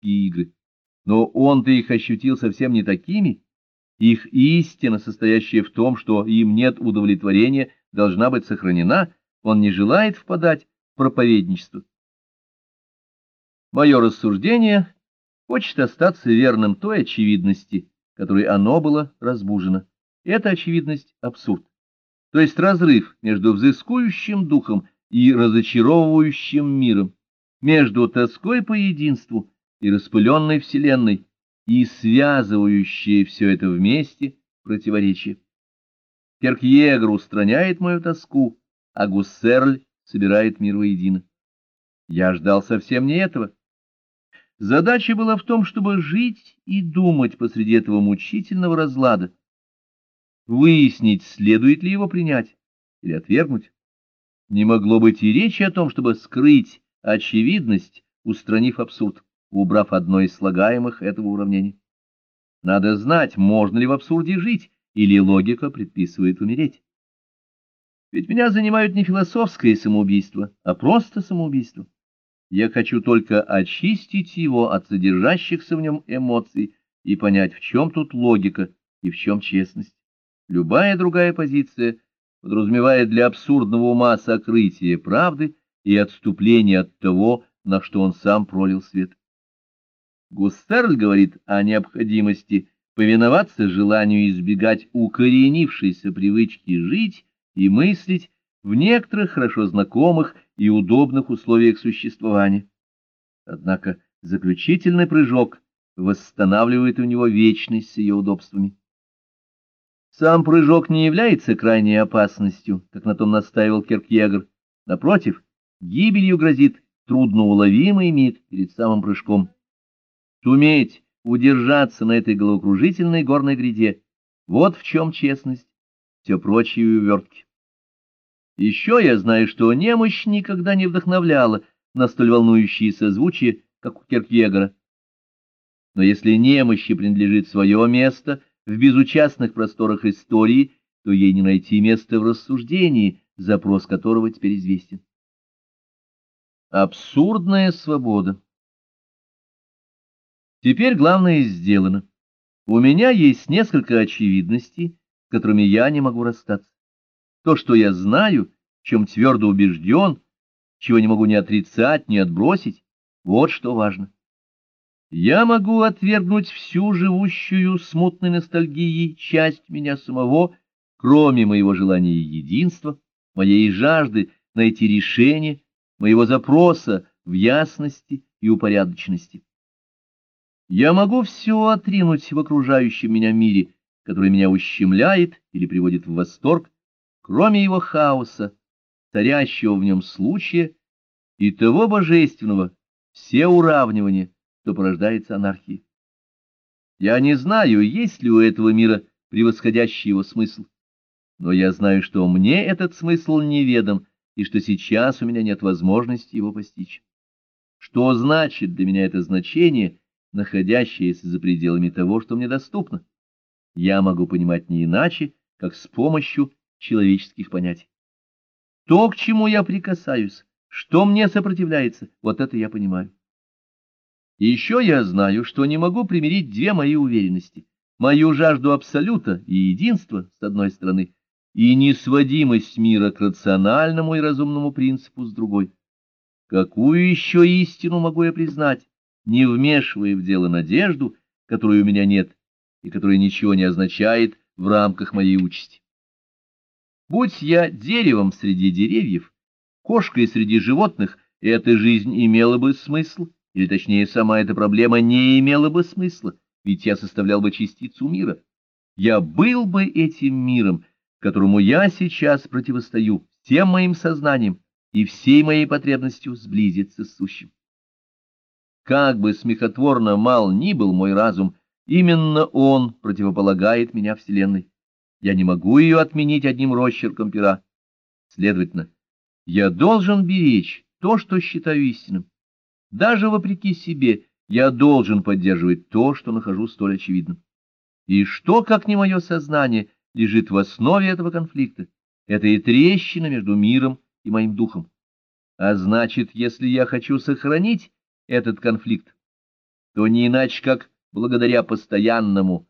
игры. Но он-то их ощутил совсем не такими. Их истина, состоящая в том, что им нет удовлетворения, должна быть сохранена, он не желает впадать в проповедничество. Мое рассуждение хочет остаться верным той очевидности, которой оно было разбужено. Эта очевидность — абсурд, то есть разрыв между взыскующим духом и разочаровывающим миром, между тоской по единству и распыленной вселенной, и связывающие все это вместе противоречие. Керкьегр устраняет мою тоску, а Гуссерль собирает мир воедино. Я ждал совсем не этого. Задача была в том, чтобы жить и думать посреди этого мучительного разлада, выяснить, следует ли его принять или отвергнуть. Не могло быть и речи о том, чтобы скрыть очевидность, устранив абсурд, убрав одно из слагаемых этого уравнения. Надо знать, можно ли в абсурде жить, или логика предписывает умереть. Ведь меня занимают не философское самоубийство, а просто самоубийство. Я хочу только очистить его от содержащихся в нем эмоций и понять, в чем тут логика и в чем честность. Любая другая позиция подразумевает для абсурдного ума сокрытие правды и отступление от того, на что он сам пролил свет. Густерль говорит о необходимости повиноваться желанию избегать укоренившейся привычки жить и мыслить в некоторых хорошо знакомых и удобных условиях существования. Однако заключительный прыжок восстанавливает у него вечность с ее удобствами. Сам прыжок не является крайней опасностью, как на том настаивал Киркьегер. Напротив, гибелью грозит трудноуловимый миг перед самым прыжком. Суметь удержаться на этой головокружительной горной гряде — вот в чем честность, все прочие увертки. Еще я знаю, что немощь никогда не вдохновляла на столь волнующие созвучия, как у Киркьегора. Но если немощи принадлежит свое место в безучастных просторах истории, то ей не найти места в рассуждении, запрос которого теперь известен. Абсурдная свобода Теперь главное сделано. У меня есть несколько очевидностей, с которыми я не могу расстаться. То, что я знаю, чем твердо убежден, чего не могу ни отрицать, ни отбросить, вот что важно. Я могу отвергнуть всю живущую смутной ностальгией часть меня самого, кроме моего желания единства, моей жажды найти решение, моего запроса в ясности и упорядоченности. Я могу все отринуть в окружающем меня мире, который меня ущемляет или приводит в восторг, кроме его хаоса, царящего в нем случая и того божественного, все уравнивания, что порождается анархией. Я не знаю, есть ли у этого мира превосходящий его смысл, но я знаю, что мне этот смысл неведом, и что сейчас у меня нет возможности его постичь. Что значит для меня это значение, находящееся за пределами того, что мне доступно? Я могу понимать не иначе, как с помощью человеческих понятий. То, к чему я прикасаюсь, что мне сопротивляется, вот это я понимаю. И еще я знаю, что не могу примирить две мои уверенности. Мою жажду абсолюта и единства, с одной стороны, и несводимость мира к рациональному и разумному принципу, с другой. Какую еще истину могу я признать, не вмешивая в дело надежду, которой у меня нет, и которая ничего не означает в рамках моей участи? Будь я деревом среди деревьев, кошкой среди животных, эта жизнь имела бы смысл, или точнее сама эта проблема не имела бы смысла, ведь я составлял бы частицу мира. Я был бы этим миром, которому я сейчас противостою всем моим сознанием и всей моей потребностью сблизиться с сущим. Как бы смехотворно мал ни был мой разум, именно он противополагает меня Вселенной. Я не могу ее отменить одним росчерком пера. Следовательно, я должен беречь то, что считаю истинным. Даже вопреки себе я должен поддерживать то, что нахожу столь очевидным. И что, как не мое сознание, лежит в основе этого конфликта? Это и трещина между миром и моим духом. А значит, если я хочу сохранить этот конфликт, то не иначе как благодаря постоянному